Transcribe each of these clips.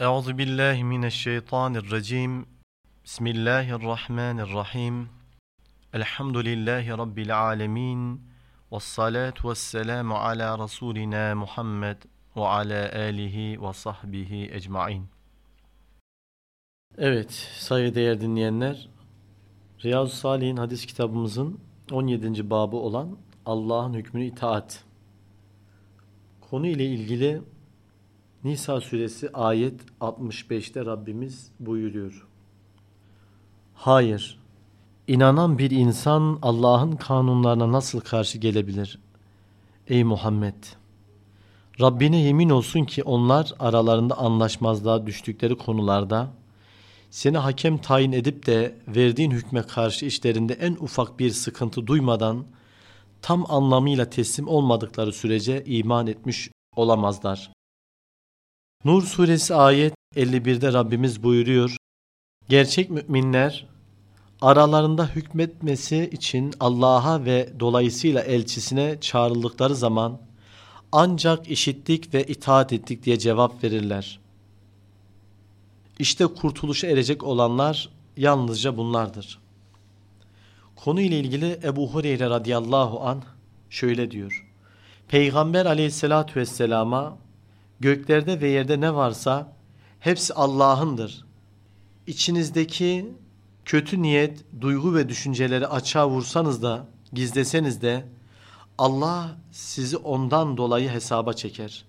Euzu billahi mineşşeytanirracim. Bismillahirrahmanirrahim. Elhamdülillahi rabbil alamin. Ves salatu vesselamu ala rasulina Muhammed ve ala alihi ve sahbihi ecmaîn. Evet, saygıdeğer dinleyenler, Riyazu Salih'in hadis kitabımızın 17. babı olan Allah'ın hükmünü itaat. Konu ile ilgili Nisa suresi ayet 65'te Rabbimiz buyuruyor. Hayır, inanan bir insan Allah'ın kanunlarına nasıl karşı gelebilir? Ey Muhammed! Rabbine yemin olsun ki onlar aralarında anlaşmazlığa düştükleri konularda seni hakem tayin edip de verdiğin hükme karşı işlerinde en ufak bir sıkıntı duymadan tam anlamıyla teslim olmadıkları sürece iman etmiş olamazlar. Nur suresi ayet 51'de Rabbimiz buyuruyor. Gerçek müminler aralarında hükmetmesi için Allah'a ve dolayısıyla elçisine çağrıldıkları zaman ancak işittik ve itaat ettik diye cevap verirler. İşte kurtuluşa erecek olanlar yalnızca bunlardır. Konu ile ilgili Ebu Hureyre radıyallahu an şöyle diyor. Peygamber aleyhissalatü vesselama göklerde ve yerde ne varsa hepsi Allah'ındır. İçinizdeki kötü niyet, duygu ve düşünceleri açığa vursanız da, gizleseniz de Allah sizi ondan dolayı hesaba çeker.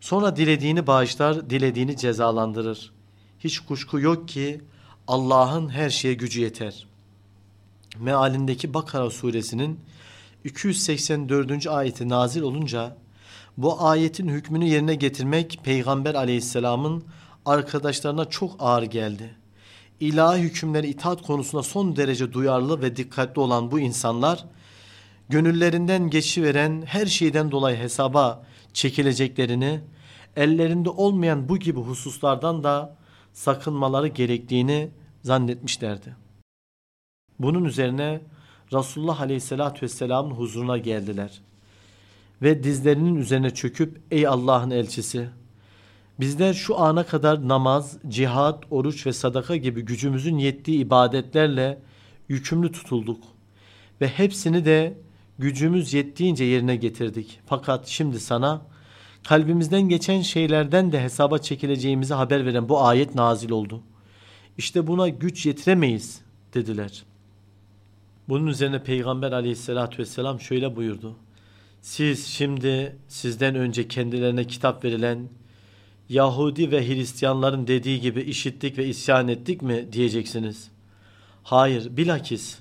Sonra dilediğini bağışlar, dilediğini cezalandırır. Hiç kuşku yok ki Allah'ın her şeye gücü yeter. Mealindeki Bakara suresinin 284. ayeti nazil olunca bu ayetin hükmünü yerine getirmek Peygamber aleyhisselamın arkadaşlarına çok ağır geldi. İlahi hükümleri itaat konusunda son derece duyarlı ve dikkatli olan bu insanlar, gönüllerinden geçiveren her şeyden dolayı hesaba çekileceklerini, ellerinde olmayan bu gibi hususlardan da sakınmaları gerektiğini zannetmişlerdi. Bunun üzerine Resulullah Aleyhisselatü Vesselam'ın huzuruna geldiler ve dizlerinin üzerine çöküp ey Allah'ın elçisi bizler şu ana kadar namaz, cihat, oruç ve sadaka gibi gücümüzün yettiği ibadetlerle yükümlü tutulduk ve hepsini de gücümüz yettiğince yerine getirdik. Fakat şimdi sana kalbimizden geçen şeylerden de hesaba çekileceğimizi haber veren bu ayet nazil oldu. İşte buna güç yetiremeyiz dediler. Bunun üzerine Peygamber aleyhissalatü vesselam şöyle buyurdu. Siz şimdi sizden önce kendilerine kitap verilen Yahudi ve Hristiyanların dediği gibi işittik ve isyan ettik mi diyeceksiniz. Hayır bilakis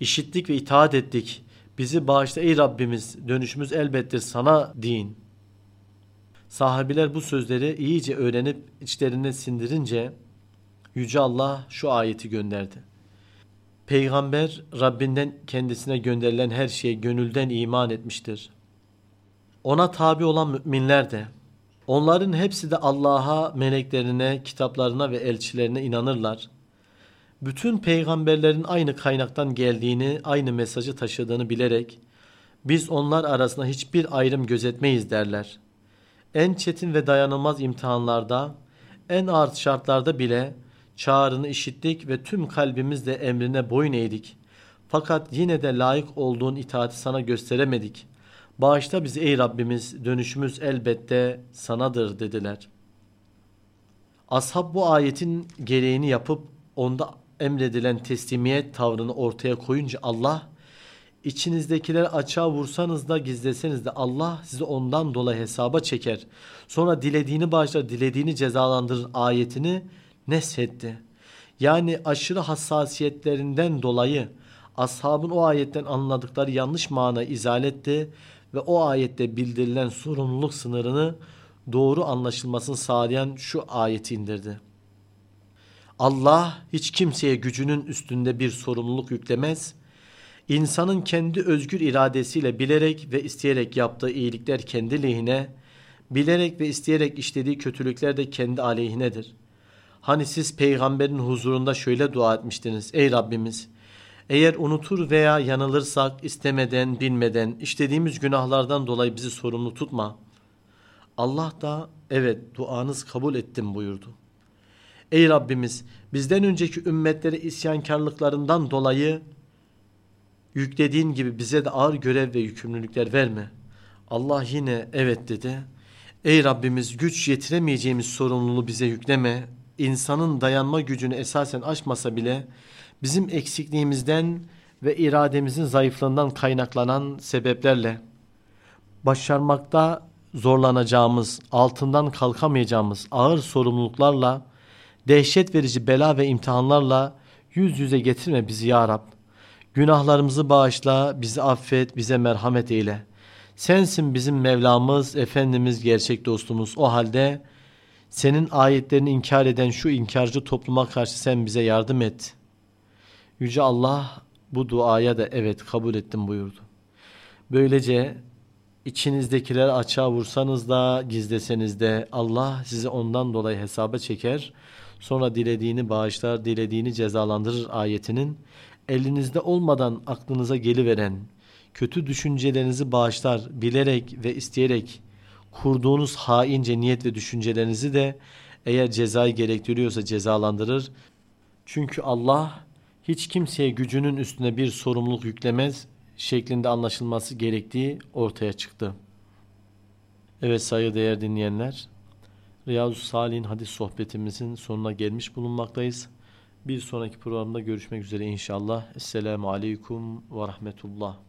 işittik ve itaat ettik. Bizi bağışla ey Rabbimiz dönüşümüz elbettir sana deyin. Sahabiler bu sözleri iyice öğrenip içlerine sindirince Yüce Allah şu ayeti gönderdi. Peygamber Rabbinden kendisine gönderilen her şeye gönülden iman etmiştir. Ona tabi olan müminler de, onların hepsi de Allah'a, meleklerine, kitaplarına ve elçilerine inanırlar. Bütün peygamberlerin aynı kaynaktan geldiğini, aynı mesajı taşıdığını bilerek, biz onlar arasında hiçbir ayrım gözetmeyiz derler. En çetin ve dayanılmaz imtihanlarda, en ağır şartlarda bile çağrını işittik ve tüm kalbimizle emrine boyun eğdik. Fakat yine de layık olduğun itaati sana gösteremedik. Bağışla bizi ey Rabbimiz dönüşümüz elbette sanadır dediler. Ashab bu ayetin gereğini yapıp onda emredilen teslimiyet tavrını ortaya koyunca Allah içinizdekileri açığa vursanız da gizleseniz de Allah sizi ondan dolayı hesaba çeker. Sonra dilediğini bağışlar, dilediğini cezalandırır ayetini neshetti. Yani aşırı hassasiyetlerinden dolayı ashabın o ayetten anladıkları yanlış mana izaletti ve o ayette bildirilen sorumluluk sınırını doğru anlaşılmasını sağlayan şu ayeti indirdi. Allah hiç kimseye gücünün üstünde bir sorumluluk yüklemez. İnsanın kendi özgür iradesiyle bilerek ve isteyerek yaptığı iyilikler kendi lehine, bilerek ve isteyerek işlediği kötülükler de kendi aleyhinedir. Hani siz peygamberin huzurunda şöyle dua etmiştiniz. Ey Rabbimiz! Eğer unutur veya yanılırsak istemeden, bilmeden, işlediğimiz günahlardan dolayı bizi sorumlu tutma. Allah da evet duanız kabul ettim buyurdu. Ey Rabbimiz bizden önceki ümmetlere isyankarlıklarından dolayı yüklediğin gibi bize de ağır görev ve yükümlülükler verme. Allah yine evet dedi. Ey Rabbimiz güç yetiremeyeceğimiz sorumluluğu bize yükleme. İnsanın dayanma gücünü esasen aşmasa bile bizim eksikliğimizden ve irademizin zayıflığından kaynaklanan sebeplerle başarmakta zorlanacağımız, altından kalkamayacağımız ağır sorumluluklarla, dehşet verici bela ve imtihanlarla yüz yüze getirme bizi ya Rab. Günahlarımızı bağışla, bizi affet, bize merhamet eyle. Sensin bizim Mevlamız, Efendimiz, gerçek dostumuz. O halde senin ayetlerini inkar eden şu inkarcı topluma karşı sen bize yardım et. Yüce Allah bu duaya da evet kabul ettim buyurdu. Böylece içinizdekiler açığa vursanız da gizleseniz de Allah sizi ondan dolayı hesaba çeker. Sonra dilediğini bağışlar, dilediğini cezalandırır ayetinin elinizde olmadan aklınıza geliveren kötü düşüncelerinizi bağışlar, bilerek ve isteyerek kurduğunuz haince niyet ve düşüncelerinizi de eğer cezayı gerektiriyorsa cezalandırır. Çünkü Allah hiç kimseye gücünün üstüne bir sorumluluk yüklemez şeklinde anlaşılması gerektiği ortaya çıktı. Evet saygıdeğer dinleyenler, Riyazu Salih'in hadis sohbetimizin sonuna gelmiş bulunmaktayız. Bir sonraki programda görüşmek üzere inşallah. Esselamu Aleyküm ve Rahmetullah.